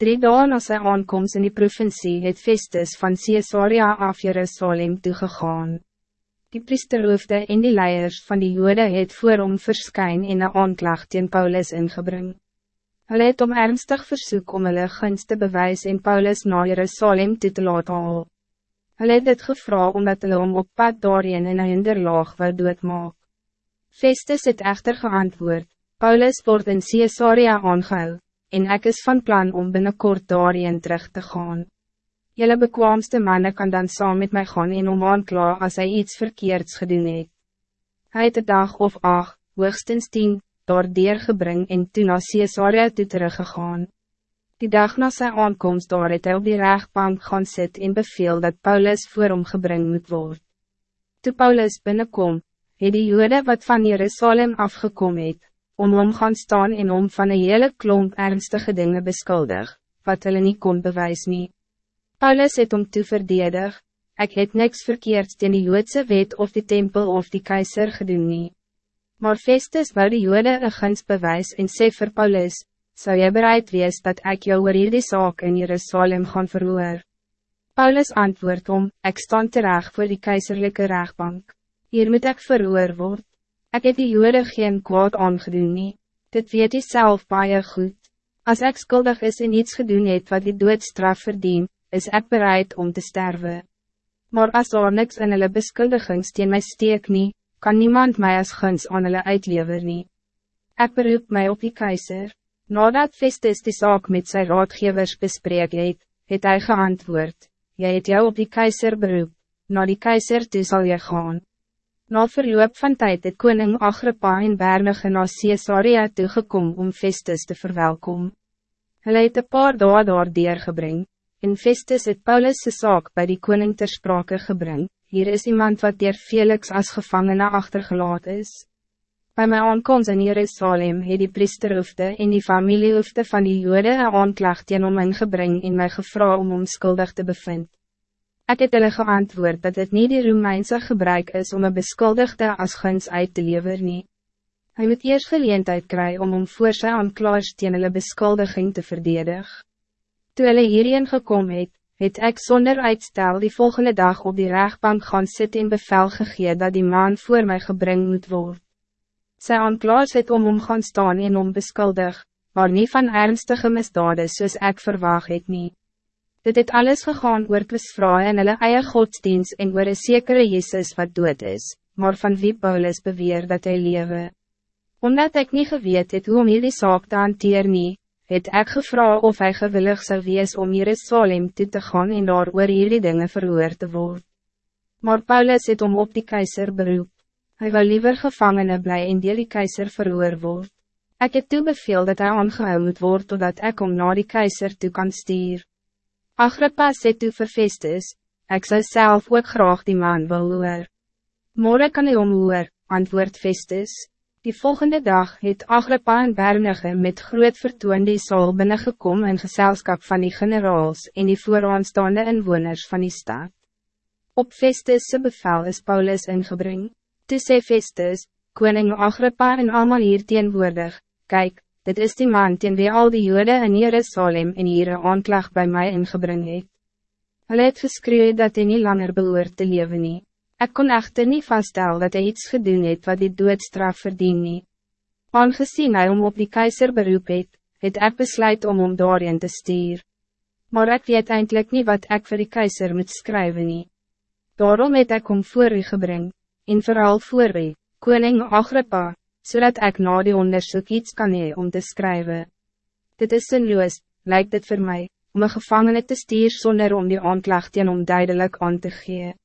Drie dagen na sy aankomst in die provincie het Festus van Caesarea af Jerusalem toegegaan. Die priesterhoofde en die leiers van die jode het voor hom verskyn en een aanklag teen Paulus ingebring. Hulle het om ernstig versoek om hulle gunst te bewys en Paulus na Jerusalem toe te laat haal. Hulle het dit gevra omdat hulle om op pad daarin in een hinderlaag wou doodmaak. Festus het echter geantwoord, Paulus wordt in Caesarea aangehou, en ik is van plan om binnenkort daarin terug te gaan. Jelle bekwaamste mannen kan dan saam met mij gaan en om aankla als hij iets verkeerds gedoen het. Hij het de dag of acht, hoogstens tien, door gebring en toen na Caesarea toe teruggegaan. Die dag na sy aankomst daar het hy op die rechtbank gaan sit en beveel dat Paulus voor hom gebring moet worden. Toe Paulus binnenkom, het die jode wat van Jerusalem afgekom het, om hom gaan staan en om van een hele klomp ernstige dingen beskuldig, wat hulle nie kon bewys nie. Paulus het om toe verdedig, ek het niks verkeerd in die Joodse wet of die tempel of die keizer gedoen nie. Maar Festus wou die Jode een guns bewys en sê vir Paulus, zou jy bereid wees dat ik jou oor hierdie saak in Jerusalem gaan verhoor? Paulus antwoord om, ik staan terecht voor die keizerlijke rechtbank. Hier moet ik verhoor worden. Ik heb die jode geen kwaad aangedoen nie, dit weet jy self baie goed. Als ik skuldig is en iets gedoen het wat die doodstraf verdien, is ik bereid om te sterven. Maar als er niks in hulle beskuldigings teen my steek nie, kan niemand mij als guns aan hulle uitlever nie. Ek beroep mij op die keizer. Nadat Festus die zaak met zijn raadgevers bespreek het, het hy geantwoord, Jy het jou op die keizer beroep, na die keizer toe sal jy gaan. Na verloop van tijd het koning Agrippa en Bernige na Caesarea toegekom om Festus te verwelkom. Hulle het een paar dae daar deurgebring, en Festus het Paulus' zaak bij die koning ter sprake gebring, hier is iemand wat dier Felix als gevangene achtergelaat is. Bij mijn aankomst in Jerusalem het die priesterhoofde en die familiehoofde van die jode een aanklacht teen om ingebring en my gevra om om skuldig te bevind. Ik het hulle geantwoord dat het niet die Romeinse gebruik is om een beskuldigde as guns uit te lever nie. Hy moet eerst geleentheid kry om om voor sy aanklaars teen hulle beskuldiging te verdedig. Toe hulle hierheen gekom het, het ek zonder uitstel die volgende dag op die rechtbank gaan sit en bevel gegee dat die man voor mij gebring moet worden. Sy aanklaars het om om gaan staan en om beskuldig, maar niet van ernstige misdade soos ek verwaag het niet. Dit het alles gegaan oor plisvraai en hulle eie godsdienst en oor een sekere Jezus wat dood is, maar van wie Paulus beweer dat hij lewe. Omdat ik niet geweet het hoe om hierdie saak te hanteer nie, het ek gevra of hij gewillig zou wees om Jerusalem toe te gaan en daar oor hierdie dinge verhoor te worden. Maar Paulus het om op die keizer beroep. Hij wil liever gevangene bly en deel die keizer verhoor word. Ek het toe beveel dat hij aangehou moet word totdat ek om na die keizer toe kan stuur. Agrippa sê toe vir Festus, ek sou self ook graag die man wil hoor. Morgen kan hy omhoor, antwoord Festus. Die volgende dag het Agrippa en Bernige met groot vertoon die saal binnengekom in gezelschap van die generaals en die vooraanstaande inwoners van die stad. Op Festus' bevel is Paulus ingebring. Toe sê Festus, koning Agrippa en allemaal hier teenwoordig, kijk, dit is die man teen wie al die jode in Jerusalem en hier een aanklag bij mij ingebring het. Hulle het geskreeuw dat hij niet langer behoort te leven nie. Ek kon echter niet vaststel dat hij iets gedoen het wat die doodstraf verdien nie. Aangezien hij om op die keizer beroep het, het ek besluit om om daarin te stuur. Maar ik weet eindelijk niet wat ik voor die keizer moet schrijven nie. Daarom het ek om voor u gebring, en vooral voor u, koning Agrippa, zodat ik na die onderzoek iets kan hee om te schrijven. Dit is zinloos, lijkt het voor mij, om een gevangene te stier zonder om die aanklacht en om duidelijk aan te geven.